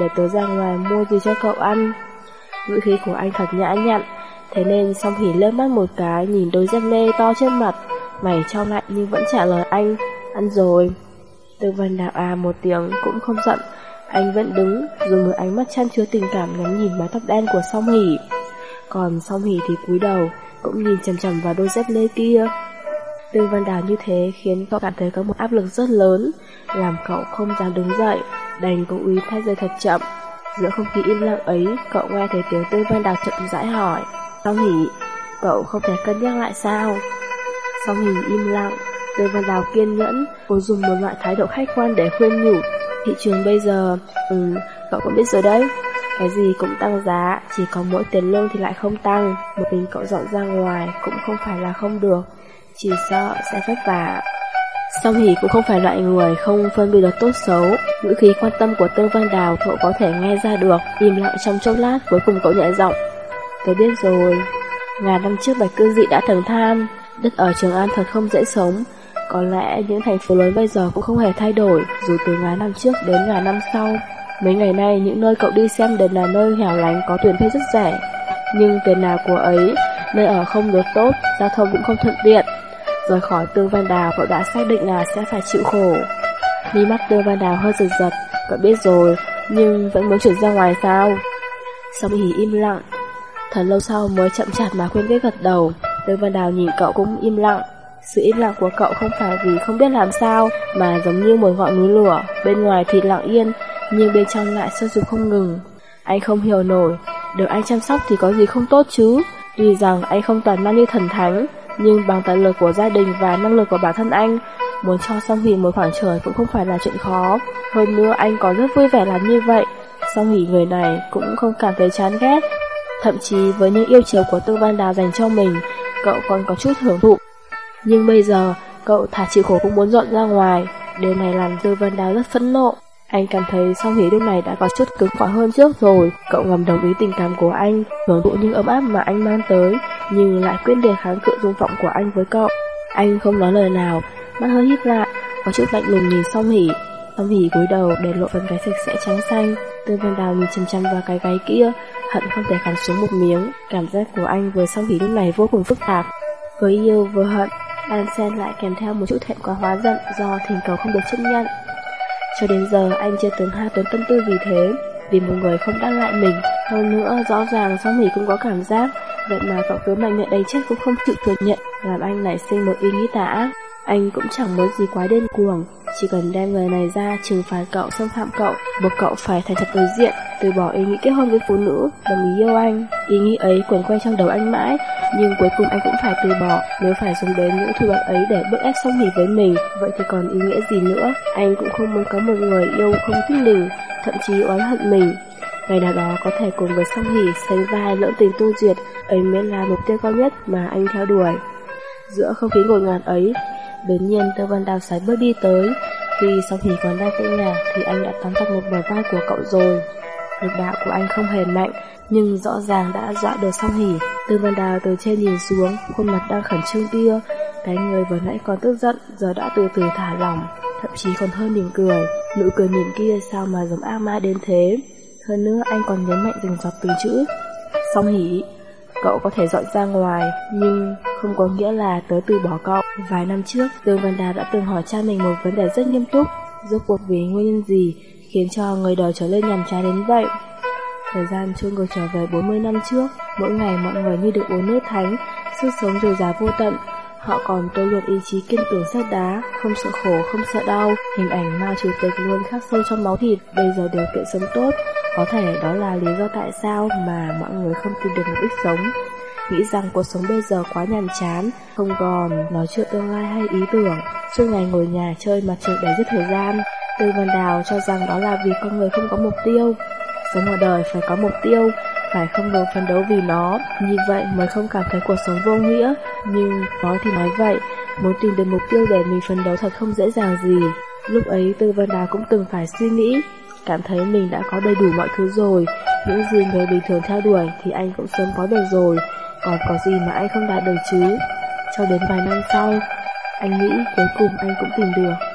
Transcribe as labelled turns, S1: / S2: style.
S1: để tớ ra ngoài mua gì cho cậu ăn. Ngữ khí của anh thật nhã nhặn, thế nên song hỉ lướt mắt một cái nhìn đôi dép lê to trên mặt, mày trao lạnh nhưng vẫn trả lời anh, ăn rồi. Tư Văn Đào à một tiếng cũng không giận, anh vẫn đứng, dùng một ánh mắt chăn chứa tình cảm ngắm nhìn mái tóc đen của song hỉ. Còn song hỉ thì cúi đầu, cũng nhìn chầm chầm vào đôi dép lê kia. Tư Văn Đào như thế khiến cậu cảm thấy có một áp lực rất lớn, làm cậu không dám đứng dậy, đành cố ý thay giờ thật chậm. Giữa không khí im lặng ấy, cậu nghe thấy tiếng Tư Văn Đào chậm rãi hỏi, Song hỉ, cậu không thể cân nhắc lại sao? Song hỉ im lặng, Tư Văn Đào kiên nhẫn, cố dùng một loại thái độ khách quan để khuyên nhủ. Thị trường bây giờ, ừ, cậu cũng biết rồi đấy, cái gì cũng tăng giá, chỉ có mỗi tiền lương thì lại không tăng. Một mình cậu dọn ra ngoài cũng không phải là không được, chỉ sợ sẽ vất vả. Song Hỷ cũng không phải loại người không phân biệt được tốt xấu. Ngữ khí quan tâm của Tương Văn Đào cậu có thể nghe ra được, im lặng trong chốc lát cuối cùng cậu nhẹ giọng. Tôi biết rồi, ngàn năm trước Bạch Cư Dị đã thần than, đất ở Trường An thật không dễ sống. Có lẽ những thành phố lớn bây giờ cũng không hề thay đổi, dù từ ngàn năm trước đến ngàn năm sau. Mấy ngày nay những nơi cậu đi xem đều là nơi hẻo lánh có tuyển thuê rất rẻ. Nhưng tiền nào của ấy, nơi ở không được tốt, giao thông cũng không thuận tiện. Rời khỏi Tương Văn Đào, cậu đã xác định là sẽ phải chịu khổ. Mi mắt Tương Văn Đào hơi giật giật, cậu biết rồi, nhưng vẫn muốn chuyển ra ngoài sao? Song hỉ im lặng. Thật lâu sau mới chậm chạp mà khuyên biết gật đầu, Tương Văn Đào nhìn cậu cũng im lặng. Sự im lặng của cậu không phải vì không biết làm sao, mà giống như một ngọn núi lửa, bên ngoài thì lặng yên, nhưng bên trong lại sôi sục không ngừng. Anh không hiểu nổi, được anh chăm sóc thì có gì không tốt chứ. Tuy rằng anh không toàn mang như thần thánh, nhưng bằng tài lực của gia đình và năng lực của bản thân anh, muốn cho Song Hỷ một khoảng trời cũng không phải là chuyện khó. Hơn nữa anh có rất vui vẻ làm như vậy, Song Hỷ người này cũng không cảm thấy chán ghét. Thậm chí với những yêu chiều của Tư Văn Đào dành cho mình, cậu còn có chút hưởng thụ. Nhưng bây giờ, cậu thả chịu khổ cũng muốn dọn ra ngoài, điều này làm Tư Văn Đào rất phẫn nộ. Anh cảm thấy song hỷ lúc này đã có chút cứng cỏi hơn trước rồi. Cậu ngầm đồng ý tình cảm của anh, hưởng thụ những ấm áp mà anh mang tới, nhưng lại quyết liệt kháng cự dung vọng của anh với cậu. Anh không nói lời nào, mắt hơi híp lại, có chút lạnh lùng nhìn song hỷ. Song hỷ cúi đầu để lộ phần cái sạch sẽ trắng xanh. Tương Văn Đào nhìn chằm chằm vào cái gáy kia, hận không thể cắn xuống một miếng. Cảm giác của anh với song hỷ lúc này vô cùng phức tạp. Vừa yêu vừa hận, đan xen lại kèm theo một chút thẹn quá hóa giận do thỉnh cầu không được chấp nhận. Cho đến giờ, anh chưa từng hao tốn tâm tư vì thế. Vì một người không đáp lại mình, Hơn nữa rõ ràng sau này cũng có cảm giác. Vậy mà cậu cứ mạnh mẽ đầy chết cũng không chịu thừa nhận, Làm anh nảy sinh một ý nghĩ tà ác. Anh cũng chẳng muốn gì quá điên cuồng. Chỉ cần đem người này ra trừng phạt cậu, xâm phạm cậu, Buộc cậu phải thành thật đối diện, Từ bỏ ý nghĩ kết hôn với phụ nữ, Đồng ý yêu anh. Ý nghĩ ấy quẩn quay trong đầu anh mãi, nhưng cuối cùng anh cũng phải từ bỏ. Nếu phải dùng đến những thủ đoạn ấy để bức ép song hỉ với mình, Vậy thì còn ý nghĩa gì nữa? Anh cũng không muốn có một người yêu không thích mình Thậm chí oán hận mình. Ngày nào đó có thể cùng với song hỉ Sánh vai lỡ tình tu duyệt, Ấy mới là mục tiêu cao nhất mà anh theo đuổi. Giữa không khí ngột ngạt ấy Đột nhiên Tơ Văn Đào sái bước đi tới Khi song khi còn đang tĩnh ngạc Thì anh đã tóm chặt một bờ vai của cậu rồi Lực đạo của anh không hề mạnh nhưng rõ ràng đã dọa được song hỉ. Tư Văn Đào từ trên nhìn xuống, khuôn mặt đang khẩn trương kia, cái người vừa nãy còn tức giận, giờ đã từ từ thả lỏng, thậm chí còn hơn mỉm cười. Nụ cười mỉm kia sao mà giống ác ma đến thế? Hơn nữa anh còn nhấn mạnh dừng dọc từ chữ. Song hỉ, cậu có thể dọn ra ngoài, nhưng không có nghĩa là tớ từ bỏ cậu. Vài năm trước, dương Văn Đào đã từng hỏi cha mình một vấn đề rất nghiêm túc, rốt cuộc vì nguyên nhân gì khiến cho người đời trở lên nhàm chán đến vậy. Thời gian trôi ngược trở về 40 năm trước, mỗi ngày mọi người như được uống nước thánh, sức sống dồi dào vô tận. Họ còn tôi luyện ý chí kiên cường sắt đá, không sợ khổ, không sợ đau. Hình ảnh Mao Chủ tịch luôn khắc sâu trong máu thịt, bây giờ điều kiện sống tốt. Có thể đó là lý do tại sao mà mọi người không tìm được mục đích sống. Nghĩ rằng cuộc sống bây giờ quá nhàm chán, không còn nói chuyện tương lai hay ý tưởng. Suốt ngày ngồi nhà chơi mặt trời để giết thời gian. Tư Văn Đào cho rằng đó là vì con người không có mục tiêu. Sống ở đời phải có mục tiêu, phải không ngừng phấn đấu vì nó, như vậy mới không cảm thấy cuộc sống vô nghĩa. Nhưng nói thì nói vậy, muốn tìm được mục tiêu để mình phấn đấu thật không dễ dàng gì. Lúc ấy Tư Văn Đào cũng từng phải suy nghĩ, cảm thấy mình đã có đầy đủ mọi thứ rồi, những gì người bình thường theo đuổi thì anh cũng sớm có được rồi, còn có gì mà anh không đạt được chứ. Cho đến vài năm sau, anh nghĩ cuối cùng anh cũng tìm được.